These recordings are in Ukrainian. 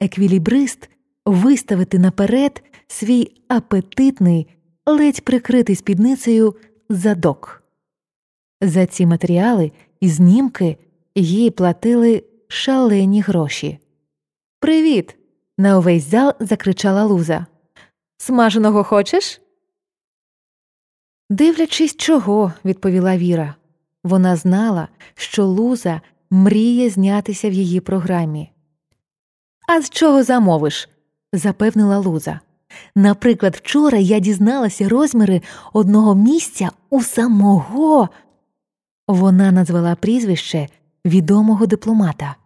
еквілібрист виставити наперед свій апетитний, ледь прикритий спідницею задок. За ці матеріали і знімки їй платили шалені гроші. Привіт! на увесь зал закричала Луза. Смаженого хочеш? Дивлячись, чого, відповіла Віра. Вона знала, що Луза мріє знятися в її програмі. А з чого замовиш? запевнила Луза. Наприклад, вчора я дізналася розміри одного місця у самого. Вона назвала прізвище відомого дипломата.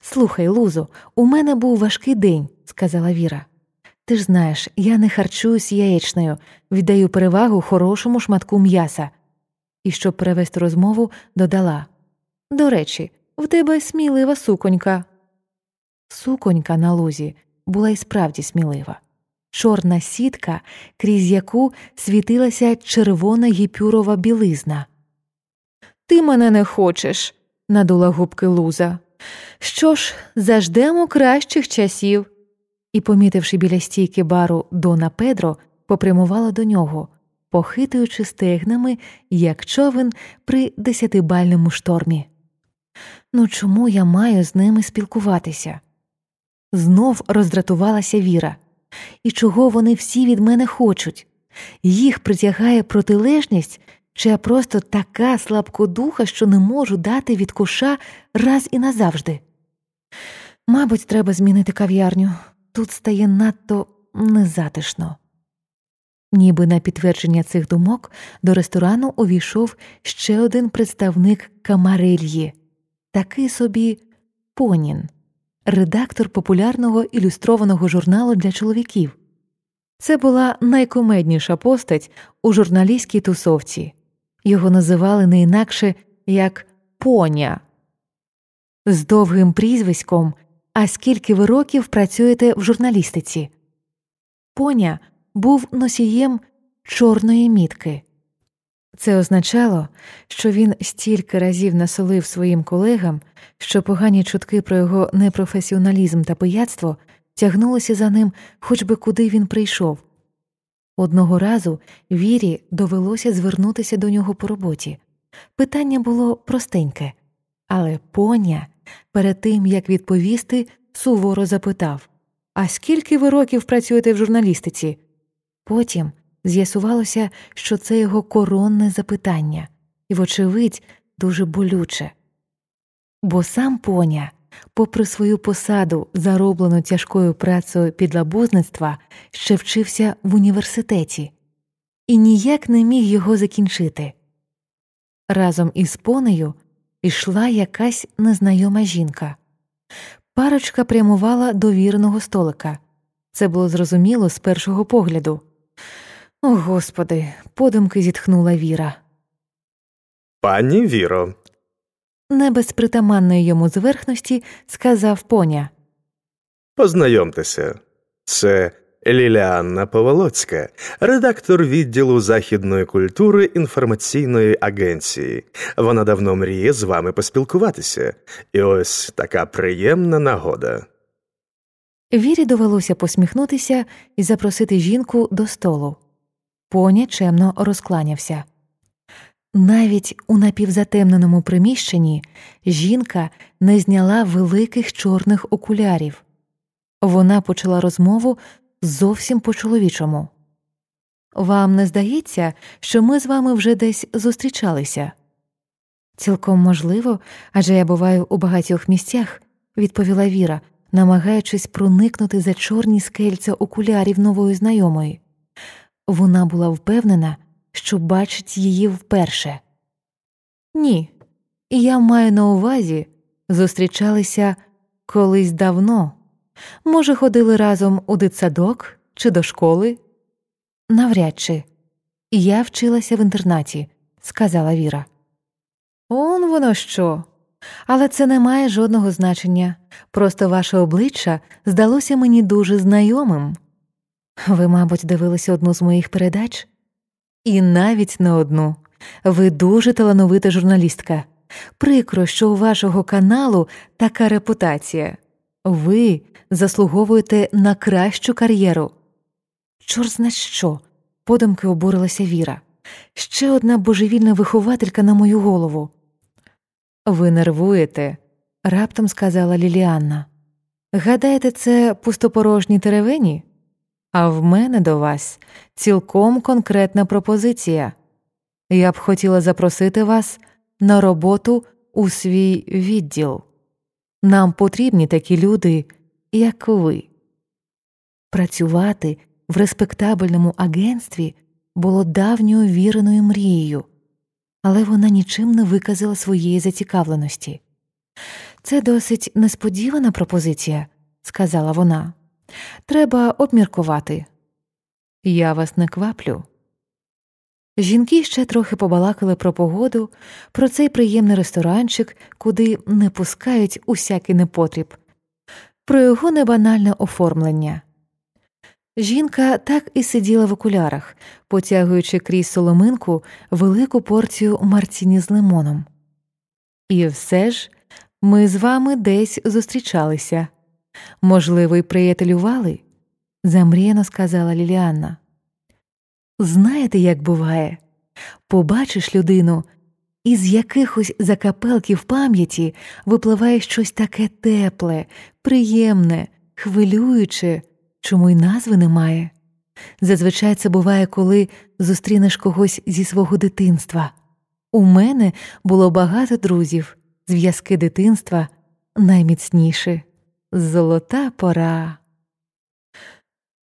Слухай, Лузо, у мене був важкий день, сказала Віра. Ти ж знаєш, я не харчуюсь яєчною, віддаю перевагу хорошому шматку м'яса. І щоб перевести розмову, додала До речі, в тебе смілива суконька. Суконька на лузі була й справді смілива, чорна сітка, крізь яку світилася червона гіпюрова білизна. Ти мене не хочеш, надула губки луза. Що ж, заждемо кращих часів. І, помітивши біля стійки бару Дона Педро, попрямувала до нього, похитуючи стегнами, як човен при десятибальному штормі. Ну чому я маю з ними спілкуватися? Знов роздратувалася Віра. І чого вони всі від мене хочуть? Їх притягає протилежність, чи я просто така слабкодуха, що не можу дати від куша раз і назавжди. Мабуть, треба змінити кав'ярню. Тут стає надто незатишно. Ніби на підтвердження цих думок до ресторану увійшов ще один представник камарельї, такий собі Понін редактор популярного ілюстрованого журналу для чоловіків. Це була найкомедніша постать у журналістській тусовці, його називали не інакше як поня. З довгим прізвиськом, а скільки ви років працюєте в журналістиці. Поня був носієм чорної мітки. Це означало, що він стільки разів насолив своїм колегам, що погані чутки про його непрофесіоналізм та пияцтво тягнулися за ним, хоч би куди він прийшов. Одного разу Вірі довелося звернутися до нього по роботі. Питання було простеньке, але поня перед тим як відповісти, суворо запитав А скільки ви років працюєте в журналістиці? Потім З'ясувалося, що це його коронне запитання, і, вочевидь, дуже болюче. Бо сам поня, попри свою посаду, зароблену тяжкою працею підлабузництва, ще вчився в університеті і ніяк не міг його закінчити. Разом із понею йшла якась незнайома жінка. Парочка прямувала до вірного столика. Це було зрозуміло з першого погляду. О, господи, подумки зітхнула Віра. Пані Віро. Не без притаманної йому зверхності сказав поня. Познайомтеся, це Ліліанна Поволоцька, редактор відділу західної культури інформаційної агенції. Вона давно мріє з вами поспілкуватися, і ось така приємна нагода. Вірі довелося посміхнутися і запросити жінку до столу. Поня чемно розкланявся. Навіть у напівзатемненому приміщенні жінка не зняла великих чорних окулярів. Вона почала розмову зовсім по чоловічому. Вам не здається, що ми з вами вже десь зустрічалися? Цілком можливо, адже я буваю у багатьох місцях, відповіла Віра, намагаючись проникнути за чорні скельця окулярів нової знайомої. Вона була впевнена, що бачить її вперше. Ні, я маю на увазі зустрічалися колись давно. Може, ходили разом у дитсадок чи до школи? Навряд чи я вчилася в інтернаті, сказала Віра. Он воно що. Але це не має жодного значення. Просто ваше обличчя здалося мені дуже знайомим. Ви, мабуть, дивилися одну з моїх передач? І навіть не одну. Ви дуже талановита журналістка. Прикро, що у вашого каналу така репутація. Ви заслуговуєте на кращу кар'єру. Чор зна що, подумки обурилася Віра. Ще одна божевільна вихователька на мою голову. Ви нервуєте, раптом сказала Ліліанна. Гадаєте, це пустопорожні теревені? А в мене до вас цілком конкретна пропозиція. Я б хотіла запросити вас на роботу у свій відділ. Нам потрібні такі люди, як ви. Працювати в респектабельному агентстві було давньою віреною мрією, але вона нічим не виказала своєї зацікавленості. Це досить несподівана пропозиція, сказала вона. Треба обміркувати. Я вас не кваплю. Жінки ще трохи побалакали про погоду, про цей приємний ресторанчик, куди не пускають усякий непотріб, про його небанальне оформлення. Жінка так і сиділа в окулярах, потягуючи крізь соломинку велику порцію марціні з лимоном. І все ж ми з вами десь зустрічалися. Можливо, й приятелювали, замріяно сказала Ліліанна. Знаєте, як буває, побачиш людину, і з якихось закапелків пам'яті випливає щось таке тепле, приємне, хвилююче, чому й назви немає. Зазвичай це буває, коли зустрінеш когось зі свого дитинства. У мене було багато друзів, зв'язки дитинства найміцніші. Золота пора.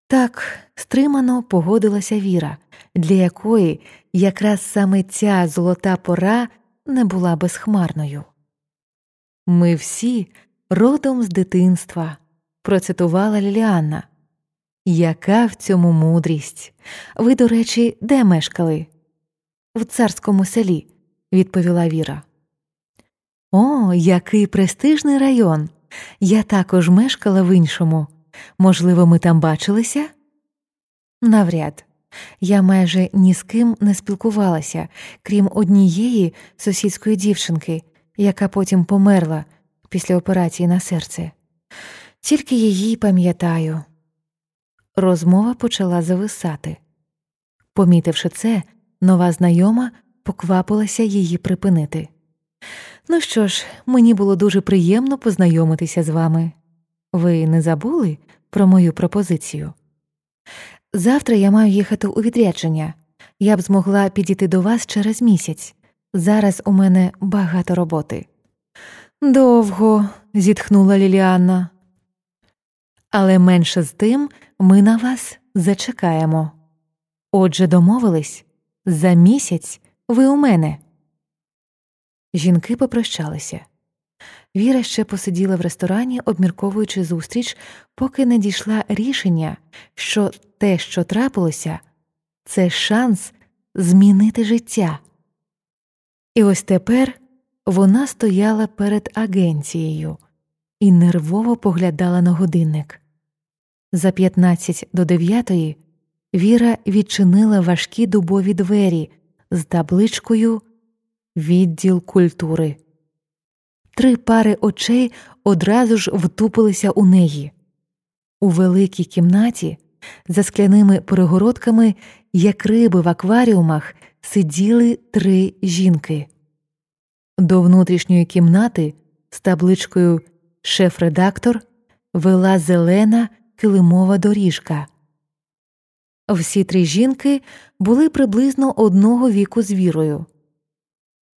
Так стримано погодилася Віра, для якої якраз саме ця золота пора не була безхмарною. Ми всі родом з дитинства, процитувала Ліліанна. Яка в цьому мудрість? Ви, до речі, де мешкали? В царському селі, відповіла Віра. О, який престижний район. Я також мешкала в іншому. Можливо, ми там бачилися? Навряд. Я майже ні з ким не спілкувалася, крім однієї сусідської дівчинки, яка потім померла після операції на серце. Тільки її пам'ятаю. Розмова почала зависати. Помітивши це, нова знайома поквапилася її припинити. Ну що ж, мені було дуже приємно познайомитися з вами. Ви не забули про мою пропозицію? Завтра я маю їхати у відрядження. Я б змогла підійти до вас через місяць. Зараз у мене багато роботи. Довго, зітхнула Ліліанна. Але менше з тим ми на вас зачекаємо. Отже, домовились за місяць ви у мене. Жінки попрощалися. Віра ще посиділа в ресторані, обмірковуючи зустріч, поки не дійшла рішення, що те, що трапилося, це шанс змінити життя. І ось тепер вона стояла перед агенцією і нервово поглядала на годинник. За 15 до 9 Віра відчинила важкі дубові двері з табличкою Відділ культури. Три пари очей одразу ж втупилися у неї. У великій кімнаті, за скляними перегородками, як риби в акваріумах, сиділи три жінки. До внутрішньої кімнати з табличкою Шеф-редактор вела зелена килимова доріжка. Всі три жінки були приблизно одного віку з вірою.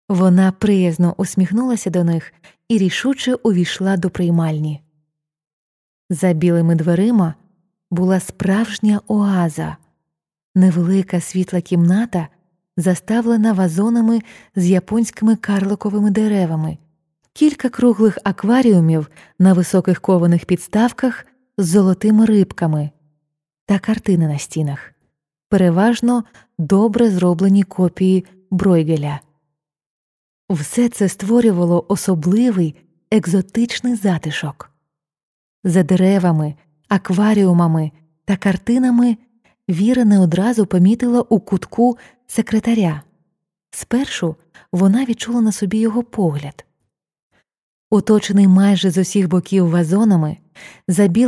Вона приязно усміхнулася до них і рішуче увійшла до приймальні. За білими дверима була справжня оаза, невелика світла кімната, заставлена вазонами з японськими карликовими деревами, кілька круглих акваріумів на високих кованих підставках з золотими рибками та картини на стінах, переважно добре зроблені копії Бройгеля. Все це створювало особливий екзотичний затишок. За деревами, акваріумами та картинами Віра не одразу помітила у кутку секретаря. Спершу вона відчула на собі його погляд. оточений майже з усіх боків вазонами, за білим